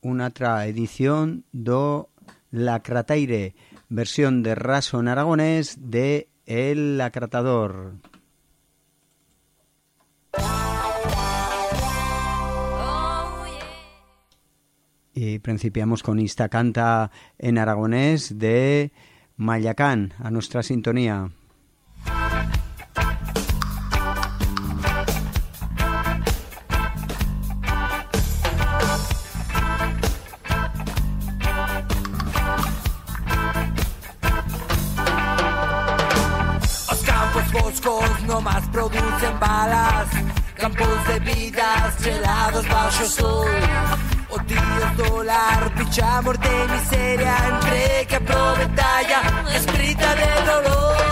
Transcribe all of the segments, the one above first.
una otra edición do Lacrataire, versión de raso en aragonés de El Lacratador. Y principiamos con esta canta en aragonés de Mayacán, a nuestra sintonía. Producen balas, campos de vidas gelados bajo sol. Odio dólar, picha, y miseria, entre que aprovechalla, escrita de dolor.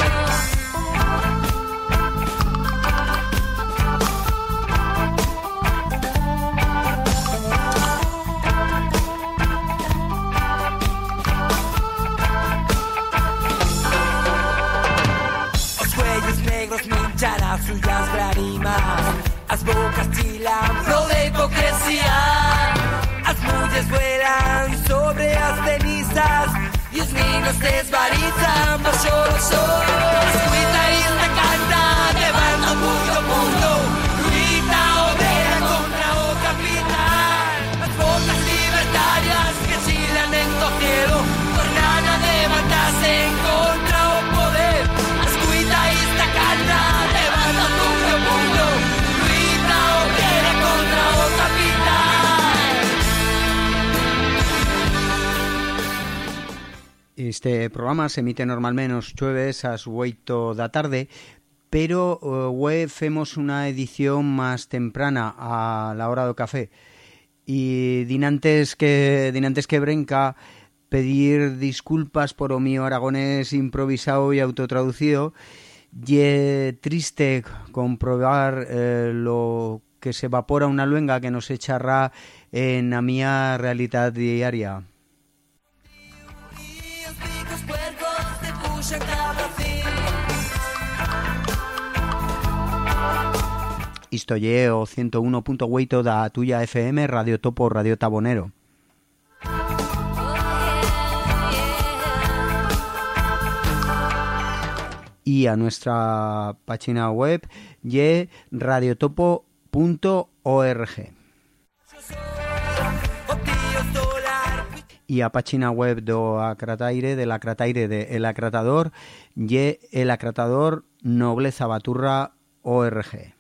Suyas lágrimas, as bocas chilan pro de hipocresía, as mulles vuelan sobre as cenizas e os niños desvarizan baixo o sol. Escuita esta canta, levando mundo mundo, Este programa se emite normalmente los jueves a las 8 la tarde, pero hoy hacemos una edición más temprana a la hora del café. Y dinantes que dinantes que brenca pedir disculpas por o aragonés improvisado y autotraducido y triste comprobar eh, lo que se evapora una luenga que nos echará en la mía realidad diaria. Isto lle o 101.8 da tuya FM Radio Topo Radio Tabonero. y a nuestra página web radiotopo.org. Y a página web do Acrataire, del Acrataire de El Acratador, y el Acratador Nobleza Baturra ORG.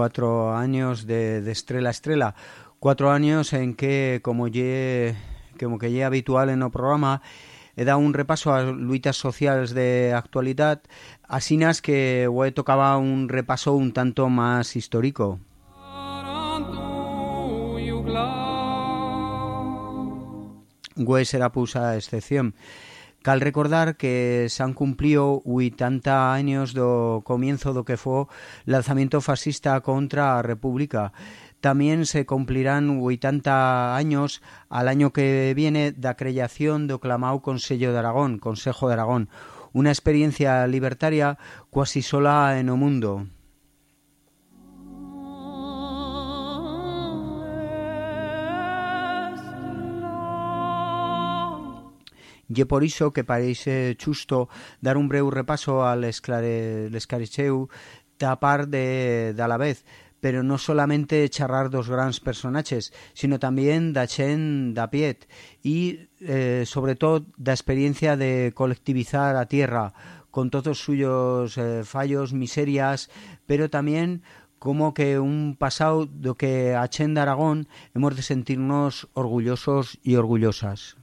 Cuatro años de, de estrella a estrella, cuatro años en que, como como que ya habitual en el programa, he dado un repaso a luitas sociales de actualidad, asinas que hoy tocaba un repaso un tanto más histórico. Güey será pusa excepción. Cal recordar que se han cumplido 80 años do comienzo do que fue lanzamiento fascista contra a República. También se cumplirán 80 años al año que viene da creación do clamado Consejo de Aragón, Consejo de Aragón, una experiencia libertaria cuasi sola en o mundo. Y por iso que parece chusto dar un breu repaso al esclarecheu tapar de, de la vez, pero no solamente charrar dos grandes personajes, sino también da chen da piet y eh, sobre todo da experiencia de colectivizar a tierra con todos suyos eh, fallos, miserias, pero también como que un pasado do que a Chen de Aragón hemos de sentirnos orgullosos y orgullosas.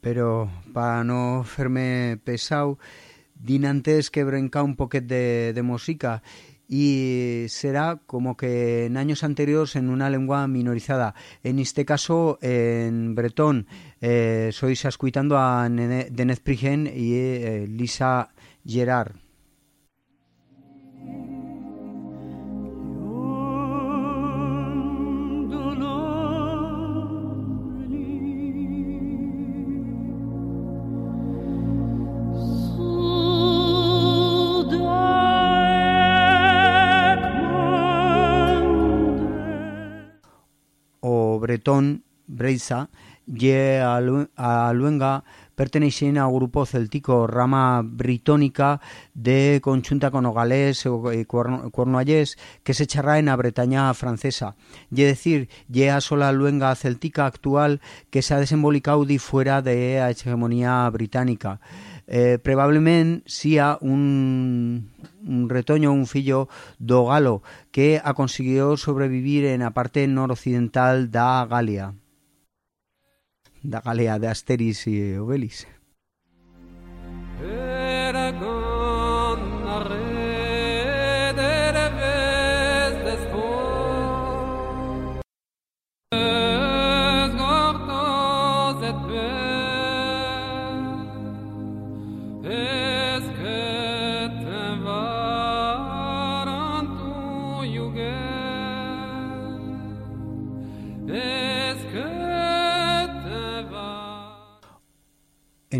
Pero para no hacerme pesado, din antes que brinca un poquet de música y será como que en años anteriores en una lengua minorizada. En este caso, en bretón, eh, sois escuchando a Denez Prigen y eh, Lisa Gerard. Bretón Breisa ye a Luenga pertenecen a grupo celtico rama britónica de conchunta con ogalés y cuernoallés que se charra en la Bretaña francesa. Y decir, ye a sola luenga celtica actual que se ha desembolicado de fuera de la hegemonía británica. eh, probablement sia un, un retoño, un fillo do galo que aconseguiu sobrevivir en a parte noroccidental da Galia da Galia de Asteris e Obelis.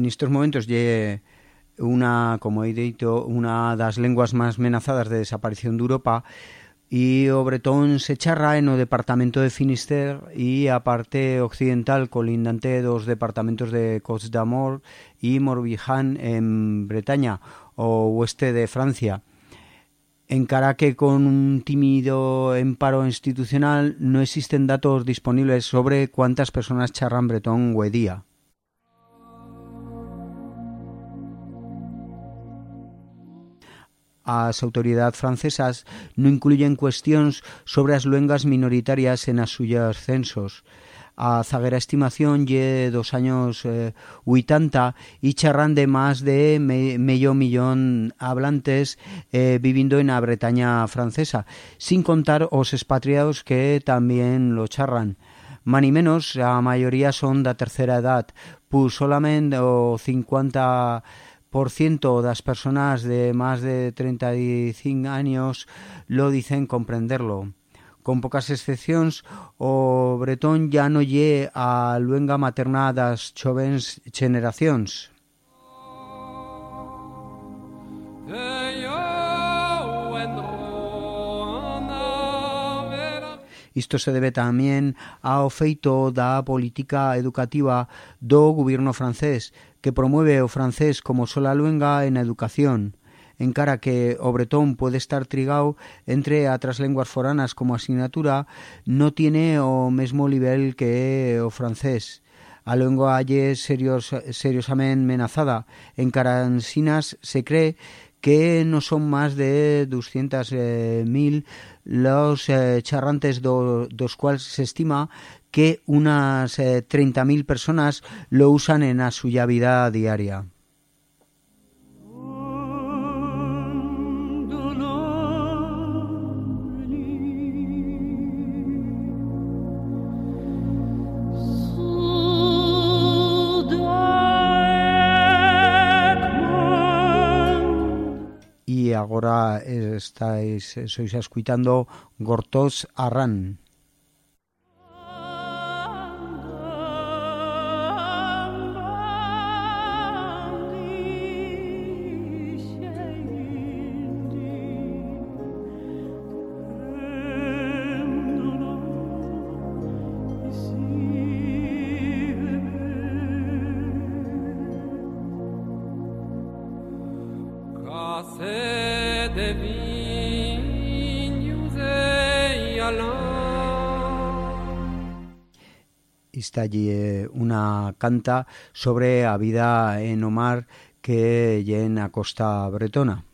En estos momentos lle una, como he dicho, una das lenguas más amenazadas de desaparición de Europa y o se charra en o departamento de Finisterre y a parte occidental colindante dos departamentos de Côte d'Amor y Morbihan en Bretaña o oeste de Francia. Encara que con un tímido emparo institucional no existen datos disponibles sobre cuántas personas charran bretón hoy día. As autoridades francesas no incluyen cuestiones sobre as luengas minoritarias en as censos. A zaguera estimación lle dos años eh, 80 y charran de más de me, medio millón hablantes eh, viviendo en la Bretaña francesa, sin contar os expatriados que también lo charran. Mani menos, a mayoría son da tercera edad, pues solamente o 50 das personas de más de 35 años lo dicen comprenderlo. Con pocas excepcións, o bretón ya non lle a luenga materna das xovens xeneracións. Isto se debe tamén ao feito da política educativa do goberno francés, que promueve o francés como sola luenga en a educación encara que o bretón pode estar trigado entre outras lenguas foranas como asignatura, no tiene o mesmo nivel que o francés. A lengua lle serios, seriosamente amenazada. En Caransinas se cree que no son máis de 200.000 eh, los eh, charrantes do, dos cuales se estima que unas eh, 30.000 personas lo usan en a suya vida diaria. Estáis sois escuitando Gortos Arran. Allí eh, una canta sobre a vida en o mar que lle a costa bretona.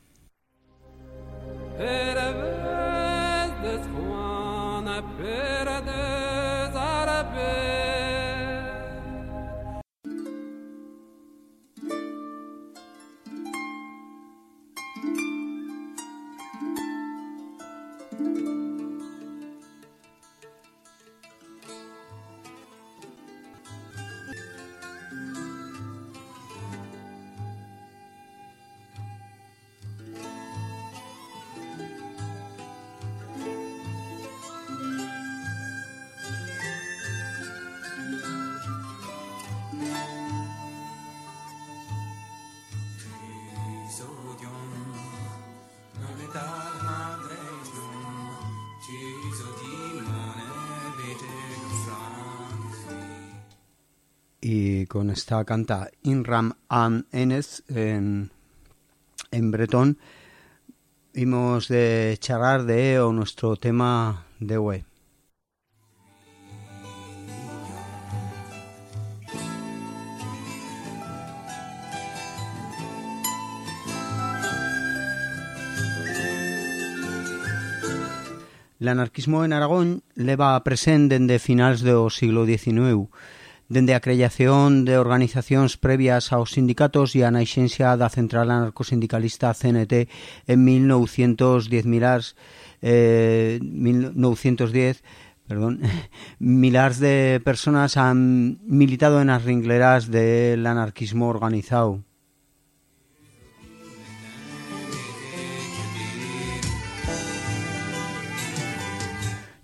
Esta canta Inram An Enes en, en bretón hemos de charlar de o nuestro tema de hoy. El anarquismo en Aragón leva presente dende finales del siglo XIX dende a creación de organizacións previas aos sindicatos e a naixencia da Central Anarcosindicalista CNT en 1910 milars eh, 1910 perdón, milars de personas han militado en as ringleras del anarquismo organizado.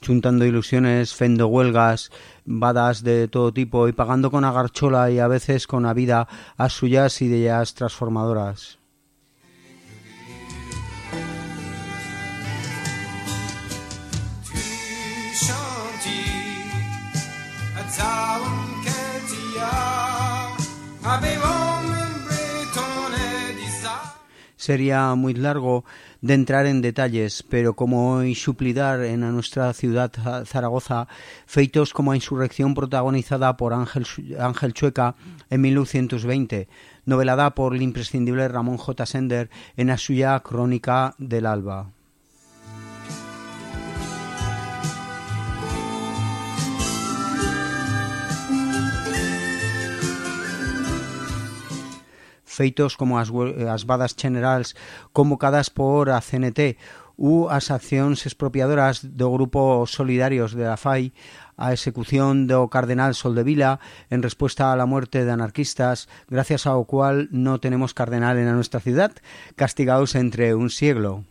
Chuntando ilusiones, fendo huelgas, badas de todo tipo y pagando con agarchola y a veces con vida a suyas ideas transformadoras. Sería muy largo de entrar en detalles, pero como hoy suplidar en a nuestra ciudad Zaragoza feitos como a insurrección protagonizada por Ángel, Ángel Chueca en 1920, novelada por el imprescindible Ramón J. Sender en la suya Crónica del Alba. feitos como as, eh, as vadas generals convocadas por a CNT ou as accións expropiadoras do Grupo Solidarios de la FAI a execución do cardenal Soldevila en resposta á morte de anarquistas, gracias ao cual non tenemos cardenal na nosa cidade, castigados entre un siglo.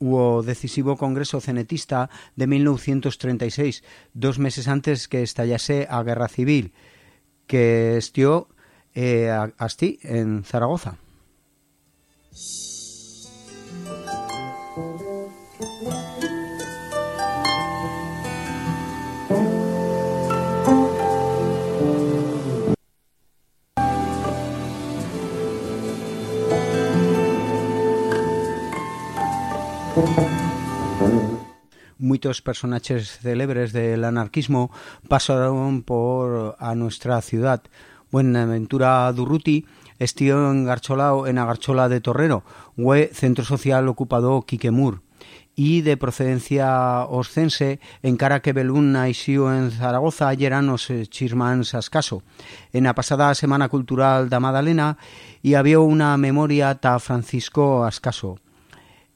Hubo decisivo congreso cenetista de 1936, dos meses antes que estallase a guerra civil, que estió eh, en Zaragoza. moitos personaxes célebres del anarquismo pasaron por a nuestra ciudad. Buenaventura Durruti estío engarcholao en a Garchola de Torrero, ue centro social ocupado Quiquemur e de procedencia oscense encara que Belún naixiu en Zaragoza ayer os eh, chismáns ascaso. En a pasada Semana Cultural da Madalena e había unha memoria ta Francisco Ascaso.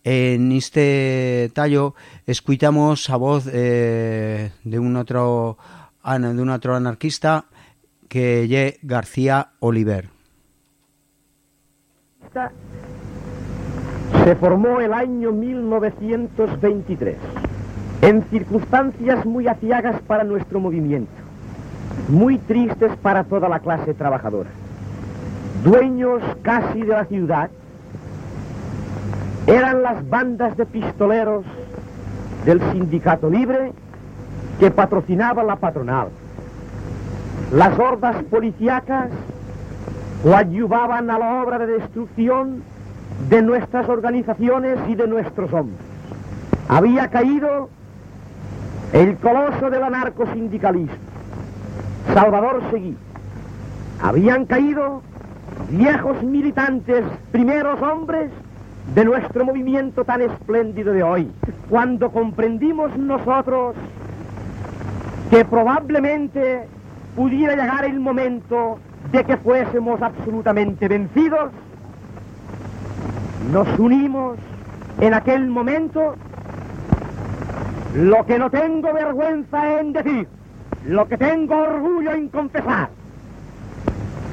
En este tallo escuchamos a voz eh, de un otro anarquista que es García Oliver. Se formó el año 1923 en circunstancias muy aciagas para nuestro movimiento, muy tristes para toda la clase trabajadora. Dueños casi de la ciudad, eran las bandas de pistoleros del sindicato libre que patrocinaba la patronal. Las hordas policíacas ayudaban a la obra de destrucción de nuestras organizaciones y de nuestros hombres. Había caído el coloso del anarcosindicalismo, Salvador Seguí. Habían caído viejos militantes, primeros hombres de nuestro movimiento tan espléndido de hoy, cuando comprendimos nosotros que probablemente pudiera llegar el momento de que fuésemos absolutamente vencidos, nos unimos en aquel momento, lo que no tengo vergüenza en decir, lo que tengo orgullo en confesar,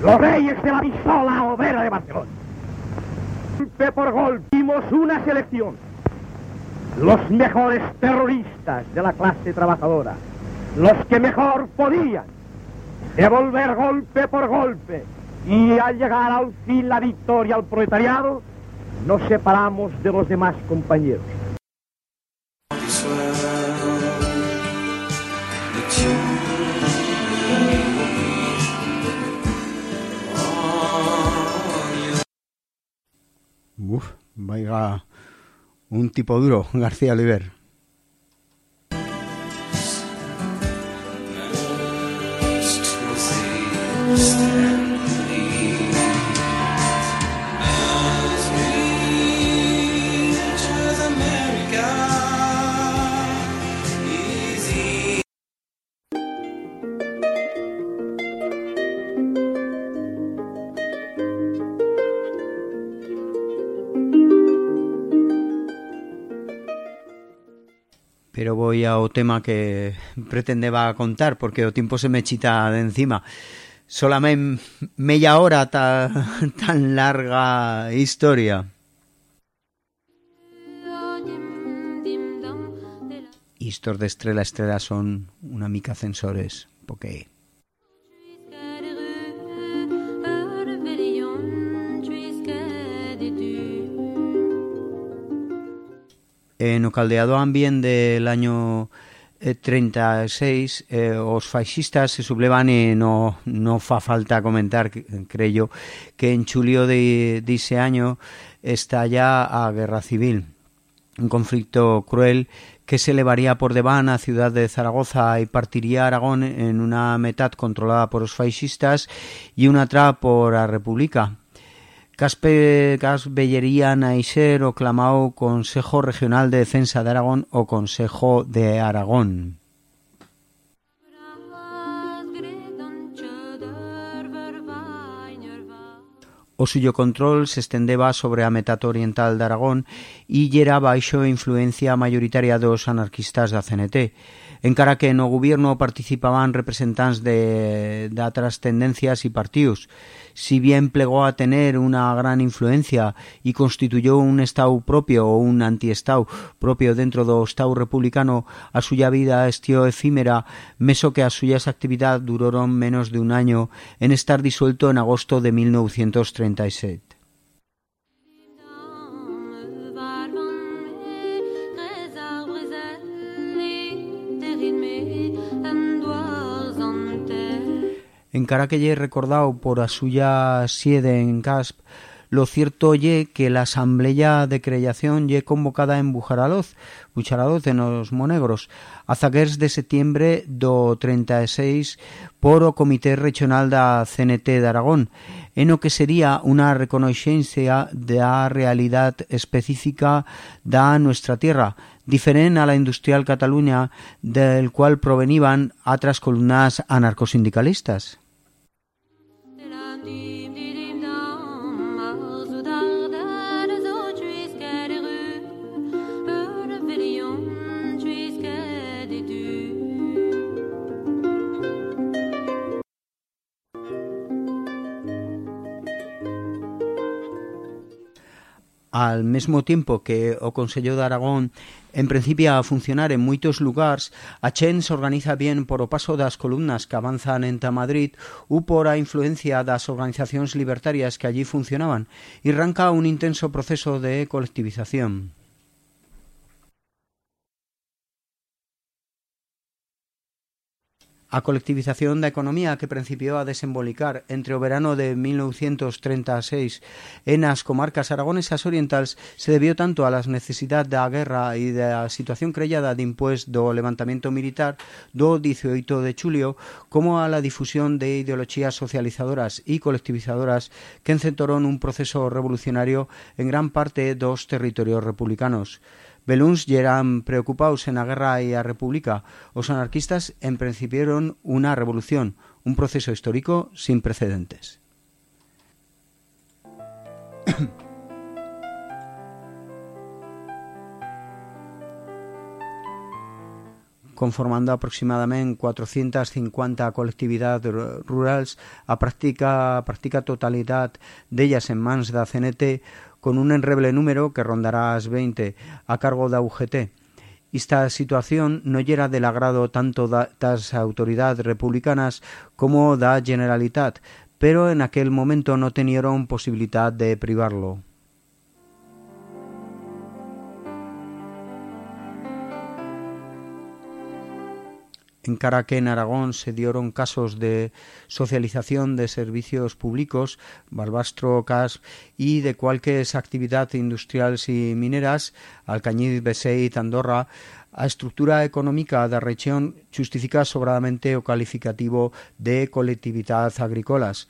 los reyes de la pistola obrera de Barcelona golpe por golpe dimos una selección. Los mejores terroristas de la clase trabajadora, los que mejor podían devolver golpe por golpe y al llegar al fin la victoria al proletariado, nos separamos de los demás compañeros. Uf, vaya un tipo duro, García Oliver. Pero voy ao tema que pretendeba contar porque o tiempo se me chita de encima. Solamente media hora ta, tan larga historia. Histor de estrella a estrella son una mica censores porque en o caldeado ambiente del año 36 eh, os fascistas se sublevan e no, no fa falta comentar, creo que en julio de, ese año estalla a guerra civil un conflicto cruel que se elevaría por deván a ciudad de Zaragoza y partiría Aragón en una mitad controlada por los fascistas y una otra por la República. Caspe Gas Bellería Naiser o clamao Consejo Regional de Defensa de Aragón o Consejo de Aragón. o suyo control se estendeba sobre a metade oriental de Aragón e yera baixo influencia mayoritaria dos anarquistas da CNT encara que no goberno participaban representantes de, de tendencias y partidos. Si bien plegó a tener una gran influencia y constituyó un Estado propio o un antiestado propio dentro do Estado republicano, a suya vida estió efímera, meso que a suyas actividades duraron menos de un año en estar disuelto en agosto de 1937. Encara que lle recordado por a suya siede en Casp, lo cierto ye que la asamblea de creación ye convocada en Bujaraloz, Bujaraloz en los Monegros, a zaguers de septiembre do 36 por o Comité Regional da CNT de Aragón, en o que sería una reconocencia da realidad específica da nuestra tierra, diferente a la industrial Cataluña del cual provenían otras columnas anarcosindicalistas. al mesmo tempo que o Consello de Aragón en principio a funcionar en moitos lugares, a Chen se organiza bien por o paso das columnas que avanzan enta Madrid ou por a influencia das organizacións libertarias que allí funcionaban e arranca un intenso proceso de colectivización. A colectivización da economía que principiou a desembolicar entre o verano de 1936 en as comarcas aragonesas orientales se debió tanto a las necesidades da guerra e da situación crellada de impues do levantamiento militar do 18 de chulio como a la difusión de ideologías socializadoras e colectivizadoras que encentoron un proceso revolucionario en gran parte dos territorios republicanos. Beluns eran preocupados en la guerra y la república. Los anarquistas emprendieron una revolución, un proceso histórico sin precedentes. conformando aproximadamente 450 colectividades rurales, a práctica, a práctica totalidad ellas en mans da CNT, con un enreble número que rondará las 20 a cargo de UGT. Esta situación no era del agrado tanto de las autoridades republicanas como da Generalitat, pero en aquel momento no tenieron posibilidad de privarlo. En que en Aragón se dieron casos de socialización de servicios públicos, Balbastro, CAS y de cualquier actividad industriales y mineras, Alcañiz, Beseit, Andorra, a estructura económica da región justifica sobradamente o calificativo de colectividad agrícolas.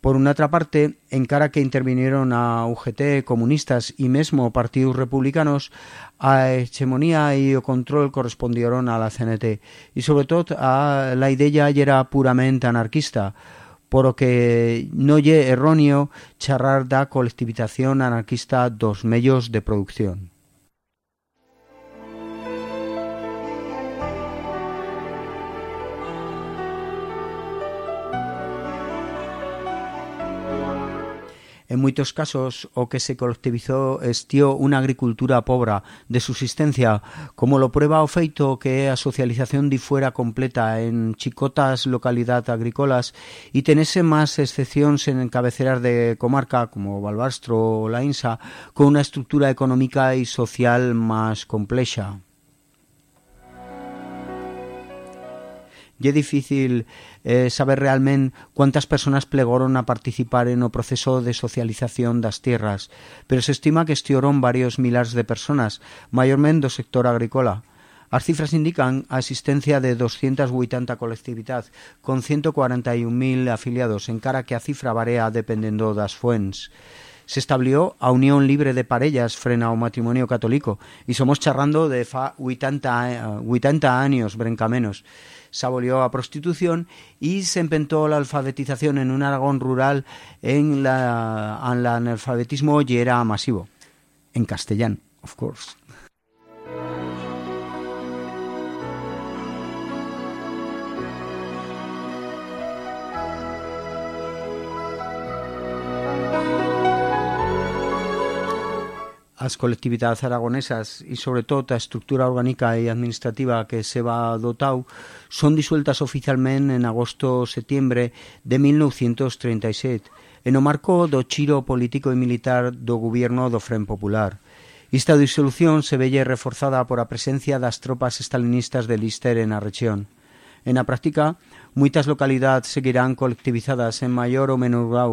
Por una otra parte, en cara que intervinieron a UGT, comunistas y mesmo partidos republicanos, a hegemonía y o control correspondieron a la CNT y sobre todo a la idea era puramente anarquista, por lo que no lle erróneo charrar da colectivización anarquista dos medios de producción. En moitos casos, o que se colectivizou estió unha agricultura pobra de subsistencia, como lo prueba o feito que a socialización difuera completa en chicotas localidad agrícolas e tenese máis excepcións en cabeceras de comarca como Valbastro ou La Insa, con unha estructura económica e social máis complexa. Y es difícil eh, saber realmente cuántas personas plegaron a participar en el proceso de socialización das tierras, pero se estima que estuvieron varios miles de personas, mayormente do sector agrícola. As cifras indican a existencia de 280 colectividades con 141.000 afiliados, en cara que a cifra varía dependendo das fuentes. se estableció a unión libre de parellas frena ao matrimonio católico y somos charrando de fa 80, 80 años, brenca menos. Se abolió a prostitución y se inventó la alfabetización en un Aragón rural en la, en la analfabetismo ya era masivo. En castellano, of course. as colectividades aragonesas e sobre todo a estructura orgánica e administrativa que se va dotau son disueltas oficialmente en agosto-setiembre de 1937 en o marco do chiro político e militar do goberno do Fren Popular. Esta disolución se velle reforzada por a presencia das tropas estalinistas de Lister en a rexión. En a práctica, Moitas localidades seguirán colectivizadas en maior ou menor grau,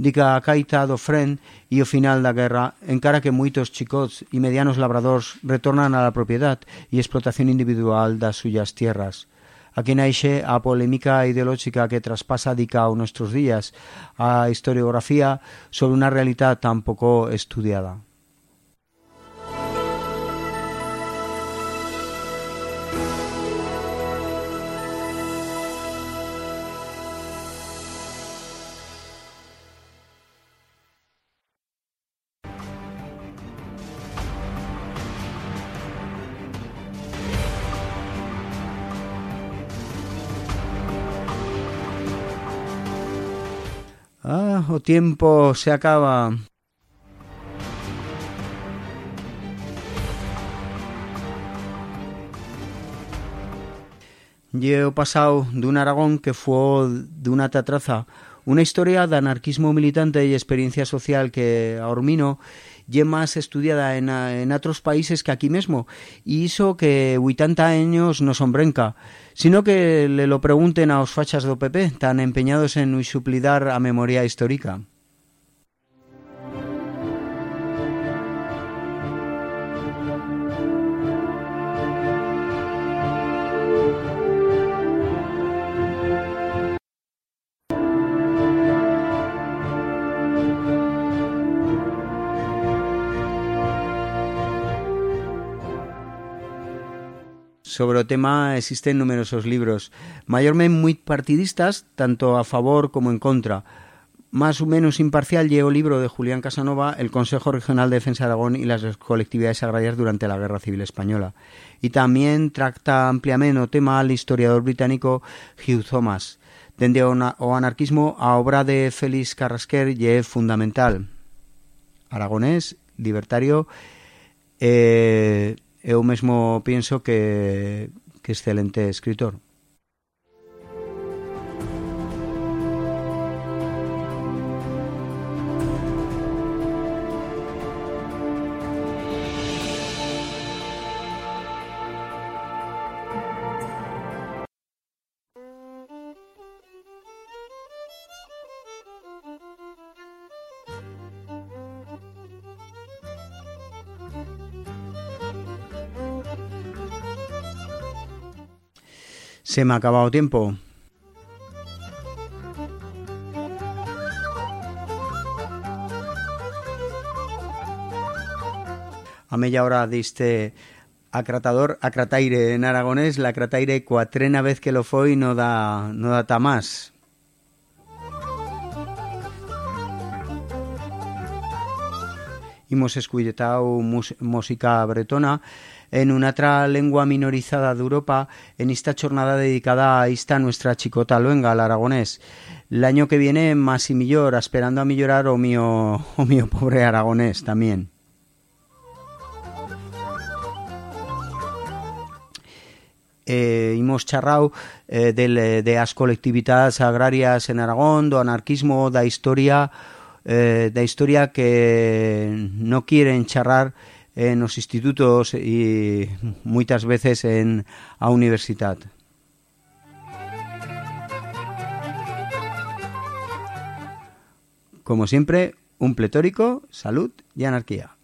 dica a caita do fren e o final da guerra, encara que moitos chicots e medianos labradores retornan á propiedade e explotación individual das súas tierras. Aquí naixe a polémica ideolóxica que traspasa dica aos nosos días a historiografía sobre unha realidade tan pouco estudiada. O tiempo se acaba. He pasado de un Aragón que fue de una tatraza, una historia de anarquismo militante y experiencia social que a Ormino ye más estudiada en, en otros países que aquí mismo y hizo que 80 años no sombrenca sino que le lo pregunten a los fachas do PP tan empeñados en suplidar a memoria histórica. Sobre o tema existen numerosos libros, mayormente muy partidistas, tanto a favor como en contra. Más o menos imparcial llevo el libro de Julián Casanova, El Consejo Regional de Defensa de Aragón y las colectividades agrarias durante la Guerra Civil Española. Y también trata ampliamente o tema al historiador británico Hugh Thomas. Dende o, anarquismo a obra de Félix Carrasquer lle fundamental. Aragonés, libertario, eh, eu mesmo pienso que, que excelente escritor. Se me ha acabado tiempo. A media hora diste acratador, acrataire en aragonés, la acrataire cuatrena vez que lo foi no da, no data más. Hemos escuchado música bretona en una otra lengua minorizada de Europa en esta jornada dedicada a esta nuestra chicota luenga, al aragonés. El año que viene más y mejor, esperando a mejorar o mío, o mío pobre aragonés también. eh, hemos charrado eh, de, las colectividades agrarias en Aragón, do anarquismo, da historia, eh, da historia que no quieren charrar en los institutos y muchas veces en a universidad. Como siempre, un pletórico, salud y anarquía.